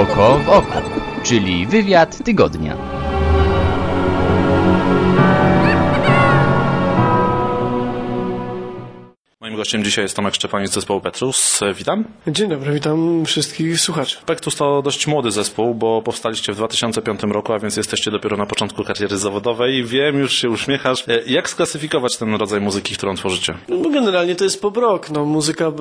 Oko w oko, czyli wywiad tygodnia. Moim gościem dzisiaj jest Tomek Szczepanik z zespołu Petrus. Witam. Dzień dobry, witam wszystkich słuchaczy. Petrus to dość młody zespół, bo powstaliście w 2005 roku, a więc jesteście dopiero na początku kariery zawodowej. Wiem, już się uśmiechasz. E, Jak sklasyfikować ten rodzaj muzyki, którą tworzycie? No, generalnie to jest pop rock, no, muzyka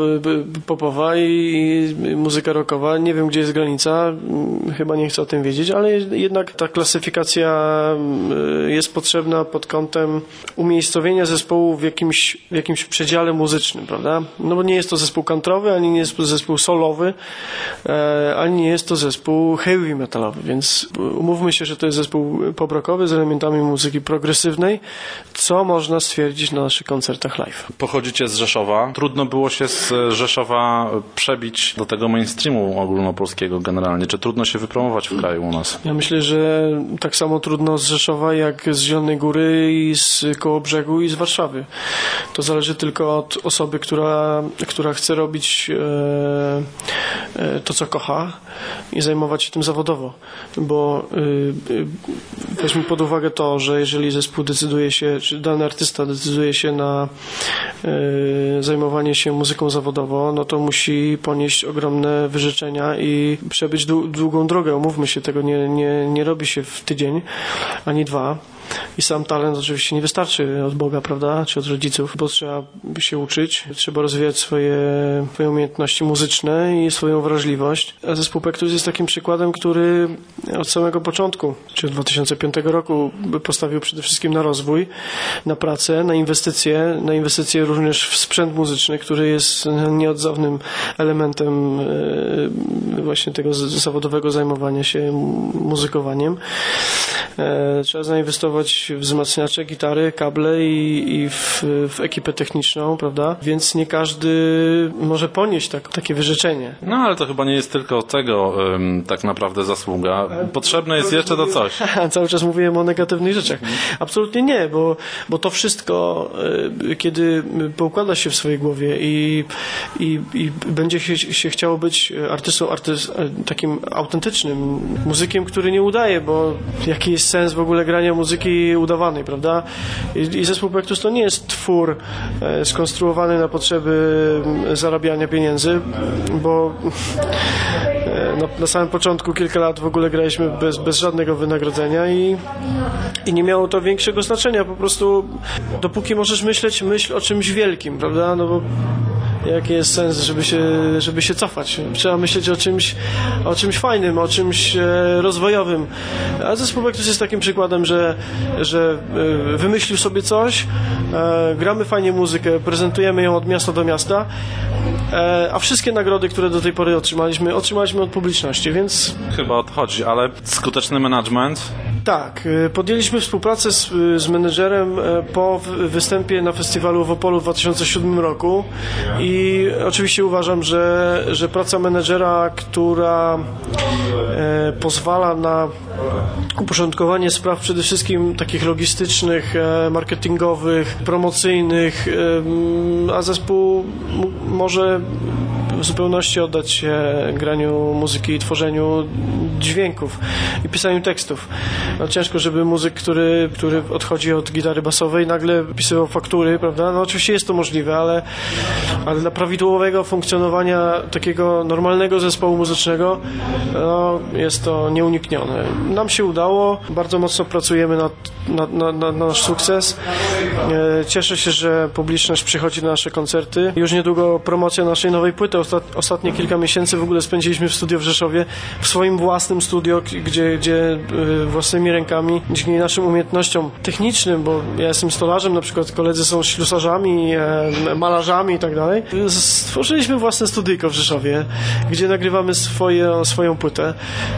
popowa i, i muzyka rockowa. Nie wiem, gdzie jest granica, mm, chyba nie chcę o tym wiedzieć, ale jednak ta klasyfikacja mm, jest potrzebna pod kątem umiejscowienia zespołu w jakimś, w jakimś przedziale muzycznym, prawda? No bo nie jest to zespół kantrowy, ani nie jest to zespół solowy, e, ani nie jest to zespół heavy metalowy, więc umówmy się, że to jest zespół pop rockowy z elementami muzyki progresywnej, co można stwierdzić na naszych koncertach live. Pochodzicie z Rzeszowa. Trudno było się z Rzeszowa przebić do tego mainstreamu ogólnopolskiego generalnie. Czy trudno się wypromować w kraju u nas? Ja myślę, że tak samo trudno z Rzeszowa, jak z Zielonej Góry i z Kołobrzegu i z Warszawy. To zależy tylko od osoby, która, która chce robić e, to, co kocha i zajmować się tym zawodowo. Bo y, y, weźmy pod uwagę to, że jeżeli zespół decyduje się, czy dany artysta decyduje się na y, zajmowanie się muzyką zawodowo, no to musi ponieść ogromne wyrzeczenia i przebyć dłu- długą drogę. Umówmy się, tego nie, nie, nie robi się w tydzień ani dwa. I sam talent oczywiście nie wystarczy od Boga, prawda, czy od rodziców, bo trzeba się uczyć, trzeba rozwijać swoje, swoje umiejętności muzyczne i swoją wrażliwość. A zespół Pektus jest takim przykładem, który od samego początku, czy od 2005 roku postawił przede wszystkim na rozwój, na pracę, na inwestycje, na inwestycje również w sprzęt muzyczny, który jest nieodzownym elementem e, właśnie tego zawodowego zajmowania się muzykowaniem. E, Trzeba zainwestować w wzmacniacze, gitary, kable i, i w, w ekipę techniczną, prawda? Więc nie każdy może ponieść tak, takie wyrzeczenie. No ale to chyba nie jest tylko tego tak naprawdę zasługa. Potrzebne jest jeszcze to coś. Cały czas mówiłem o negatywnych rzeczach. Absolutnie nie, bo, bo to wszystko, e, kiedy poukłada się w swojej głowie i, i, i będzie się, się chciało być artystą, artys, e, takim autentycznym, muzykiem, który nie udaje, bo jaki jest sens w ogóle grania muzyki udawanej, prawda? I, i zespół Pektus to nie jest twór e, skonstruowany na potrzeby m, zarabiania pieniędzy, bo E, Na, na samym początku kilka lat w ogóle graliśmy bez, bez żadnego wynagrodzenia i, i nie miało to większego znaczenia. Po prostu dopóki możesz myśleć, myśl o czymś wielkim, prawda? No bo jaki jest sens, żeby się, żeby się cofać? Trzeba myśleć o czymś, o czymś fajnym, o czymś e, rozwojowym. A zespół Vectus jest takim przykładem, że, że e, wymyślił sobie coś, e, gramy fajnie muzykę, prezentujemy ją od miasta do miasta, a wszystkie nagrody, które do tej pory otrzymaliśmy, otrzymaliśmy od publiczności, więc Chyba odchodzi, ale skuteczny management. Tak, y, podjęliśmy współpracę z, y, z menedżerem e, po występie na festiwalu w Opolu w 2007 roku. I oczywiście uważam, że, że praca menedżera, która e, pozwala na uporządkowanie spraw przede wszystkim takich logistycznych, e, marketingowych, promocyjnych, em, a zespół może w zupełności oddać się graniu muzyki i tworzeniu dźwięków i pisaniu tekstów. No, ciężko, żeby muzyk, który, który odchodzi od gitary basowej, nagle pisywał faktury, prawda? No oczywiście jest to możliwe, ale, ale dla prawidłowego funkcjonowania takiego normalnego zespołu muzycznego no, jest to nieuniknione. Nam się udało, bardzo mocno pracujemy nad, na, na, na, na nasz sukces. E, Cieszę się, że publiczność przychodzi na nasze koncerty. Już niedługo promocja naszej nowej płyty. Ostat, ostatnie kilka miesięcy w ogóle spędziliśmy w studio w Rzeszowie, w swoim własnym studio, gdzie, gdzie e, własnymi rękami, dzięki naszym umiejętnościom technicznym, bo ja jestem stolarzem, na przykład koledzy są ślusarzami, e, malarzami i tak dalej. Stworzyliśmy własne studyjko w Rzeszowie, gdzie nagrywamy swoje, swoją płytę,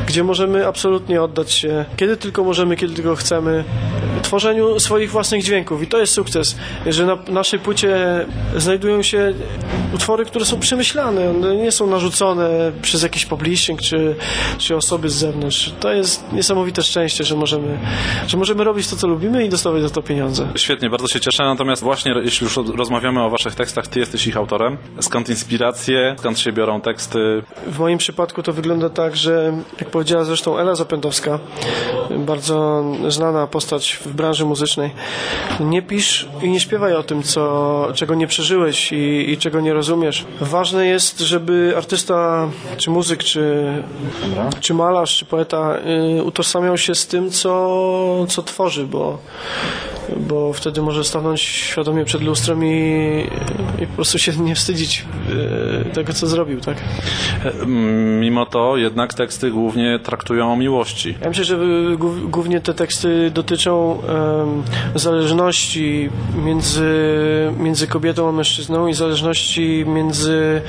gdzie możemy absolutnie oddać się, kiedy tylko możemy, kiedy tylko chcemy, tworzeniu swoich własnych dźwięków. I to jest sukces, że na naszej płycie znajdują się utwory, które są przemyślane, one nie są narzucone przez jakiś publishing czy, czy osoby z zewnątrz. To jest niesamowite szczęście, że możemy, że możemy robić to, co lubimy i dostawać za to pieniądze. Świetnie, bardzo się cieszę, natomiast właśnie jeśli już rozmawiamy o waszych tekstach, ty jesteś ich autorem. Skąd inspiracje, skąd się biorą teksty? W moim przypadku to wygląda tak, że jak powiedziała zresztą Ela Zapędowska, bardzo znana postać w branży muzycznej, nie pisz i nie śpiewaj o tym, co, czego nie przeżyłeś i, i czego nie rozumiesz. Ważne jest, żeby artysta, czy muzyk, czy, czy malarz, czy poeta y, utożsamiał się z tym, co, co tworzy, bo bo wtedy może stanąć świadomie przed lustrem i, i po prostu się nie wstydzić y, tego, co zrobił, tak? Mm, Mimo to jednak teksty głównie traktują o miłości. Ja myślę, że głów- głównie te teksty dotyczą zależności między, między kobietą a mężczyzną i zależności między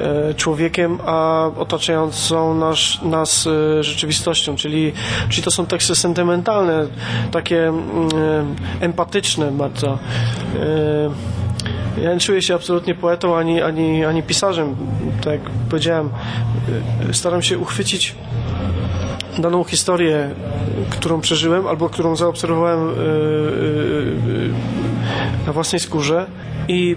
e, człowiekiem a otaczającą nas, nas e, rzeczywistością, czyli, czyli to są teksty sentymentalne, takie mm, e, empatyczne bardzo. E, ja nie czuję się absolutnie poetą ani, ani, ani pisarzem. Tak jak powiedziałem, e, staram się uchwycić daną historię, którą przeżyłem albo którą zaobserwowałem e, na własnej skórze i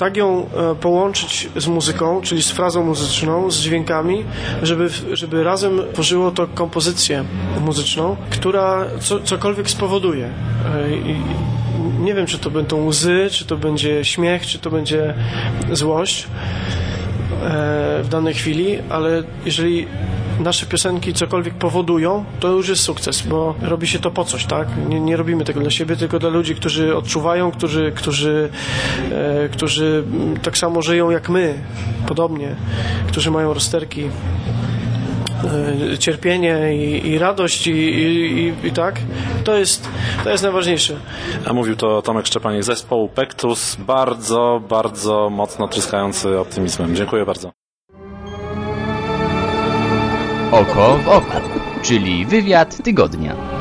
tak ją e, połączyć z muzyką, czyli z frazą muzyczną, z dźwiękami, żeby, żeby razem tworzyło to kompozycję muzyczną, która co, cokolwiek spowoduje. E, i- nie wiem, czy to będą łzy, czy to będzie śmiech, czy to będzie złość w danej chwili, ale jeżeli nasze piosenki cokolwiek powodują, to już jest sukces, bo robi się to po coś, tak? Nie, nie robimy tego dla siebie, tylko dla ludzi, którzy odczuwają, którzy, którzy, e, którzy mm, tak samo żyją jak my, podobnie, którzy mają rozterki e, cierpienie i, i radość i, i, i, i tak, to jest, to jest najważniejsze. A mówił to Tomek Szczepanik, zespołu Pektus, bardzo, bardzo mocno tryskający optymizmem. Dziękuję bardzo. Oko w oko, czyli wywiad tygodnia.